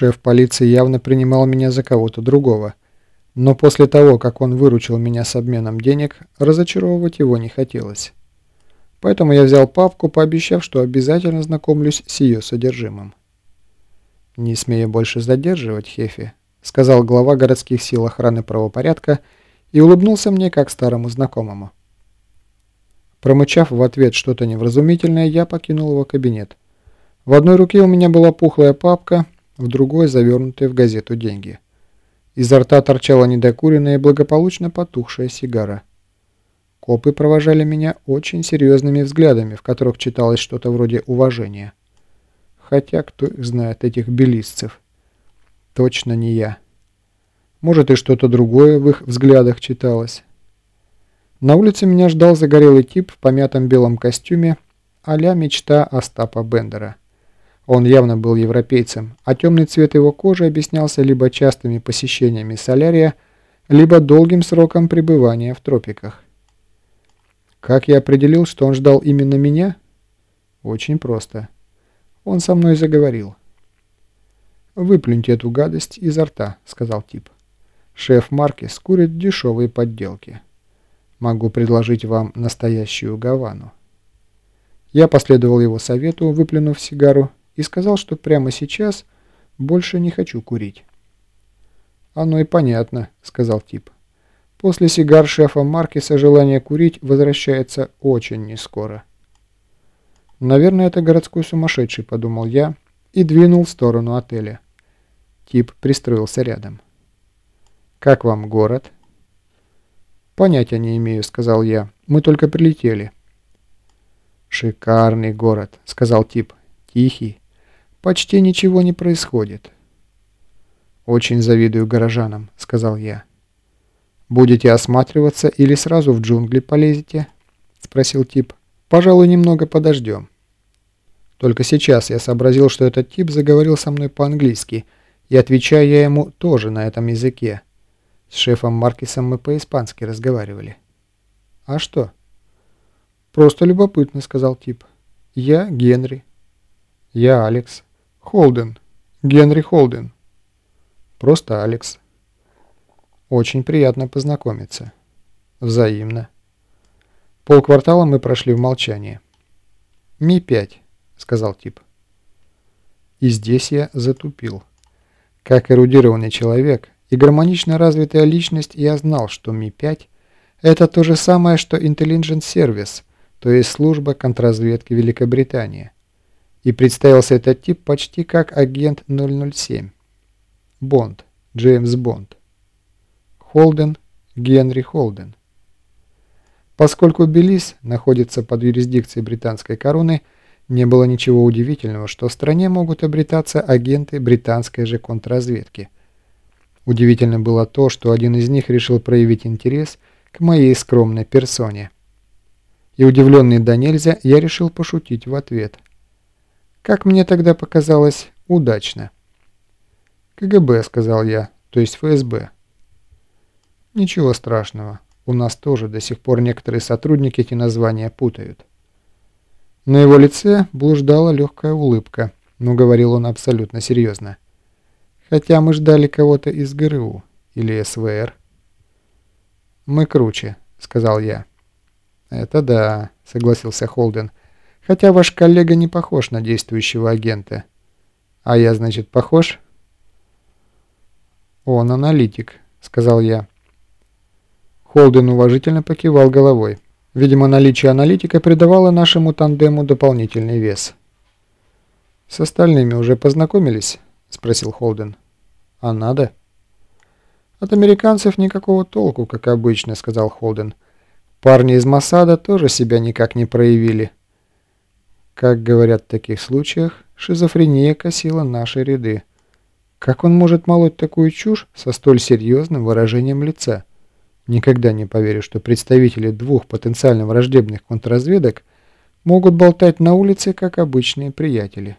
Шеф полиции явно принимал меня за кого-то другого. Но после того, как он выручил меня с обменом денег, разочаровывать его не хотелось. Поэтому я взял папку, пообещав, что обязательно знакомлюсь с ее содержимым. «Не смею больше задерживать, Хефи», — сказал глава городских сил охраны правопорядка и улыбнулся мне как старому знакомому. Промычав в ответ что-то невразумительное, я покинул его кабинет. В одной руке у меня была пухлая папка, в другой завернутые в газету деньги. Изо рта торчала недокуренная и благополучно потухшая сигара. Копы провожали меня очень серьезными взглядами, в которых читалось что-то вроде уважения. Хотя кто их знает, этих белистцев. Точно не я. Может и что-то другое в их взглядах читалось. На улице меня ждал загорелый тип в помятом белом костюме а мечта Остапа Бендера. Он явно был европейцем, а темный цвет его кожи объяснялся либо частыми посещениями солярия, либо долгим сроком пребывания в тропиках. Как я определил, что он ждал именно меня? Очень просто. Он со мной заговорил. «Выплюньте эту гадость изо рта», — сказал тип. «Шеф Маркес курит дешевые подделки. Могу предложить вам настоящую Гавану». Я последовал его совету, выплюнув сигару, и сказал, что прямо сейчас больше не хочу курить. «Оно и понятно», — сказал тип. «После сигар шефа Маркеса желание курить возвращается очень нескоро». «Наверное, это городской сумасшедший», — подумал я, и двинул в сторону отеля. Тип пристроился рядом. «Как вам город?» «Понятия не имею», — сказал я. «Мы только прилетели». «Шикарный город», — сказал тип. «Тихий, Почти ничего не происходит. «Очень завидую горожанам», — сказал я. «Будете осматриваться или сразу в джунгли полезете?» — спросил тип. «Пожалуй, немного подождем». Только сейчас я сообразил, что этот тип заговорил со мной по-английски, и отвечая я ему тоже на этом языке. С шефом Маркисом мы по-испански разговаривали. «А что?» «Просто любопытно», — сказал тип. «Я Генри». «Я Алекс». Холден. Генри Холден. Просто Алекс. Очень приятно познакомиться. Взаимно. Полквартала мы прошли в молчании. «Ми-5», — сказал тип. И здесь я затупил. Как эрудированный человек и гармонично развитая личность, я знал, что Ми-5 — это то же самое, что Intelligence Service, то есть служба контрразведки Великобритании и представился этот тип почти как агент 007. Бонд, Джеймс Бонд. Холден, Генри Холден. Поскольку Белиз находится под юрисдикцией британской короны, не было ничего удивительного, что в стране могут обретаться агенты британской же контрразведки. Удивительно было то, что один из них решил проявить интерес к моей скромной персоне. И удивленный до нельзя, я решил пошутить в ответ – как мне тогда показалось, удачно. «КГБ», — сказал я, — «то есть ФСБ». «Ничего страшного. У нас тоже до сих пор некоторые сотрудники эти названия путают». На его лице блуждала легкая улыбка, но говорил он абсолютно серьезно. «Хотя мы ждали кого-то из ГРУ или СВР». «Мы круче», — сказал я. «Это да», — согласился Холден. Хотя ваш коллега не похож на действующего агента. А я, значит, похож? Он аналитик, сказал я. Холден уважительно покивал головой. Видимо, наличие аналитика придавало нашему тандему дополнительный вес. «С остальными уже познакомились?» – спросил Холден. «А надо?» «От американцев никакого толку, как обычно», – сказал Холден. «Парни из Масада тоже себя никак не проявили». Как говорят в таких случаях, шизофрения косила наши ряды. Как он может молоть такую чушь со столь серьезным выражением лица? Никогда не поверю, что представители двух потенциально враждебных контрразведок могут болтать на улице, как обычные приятели.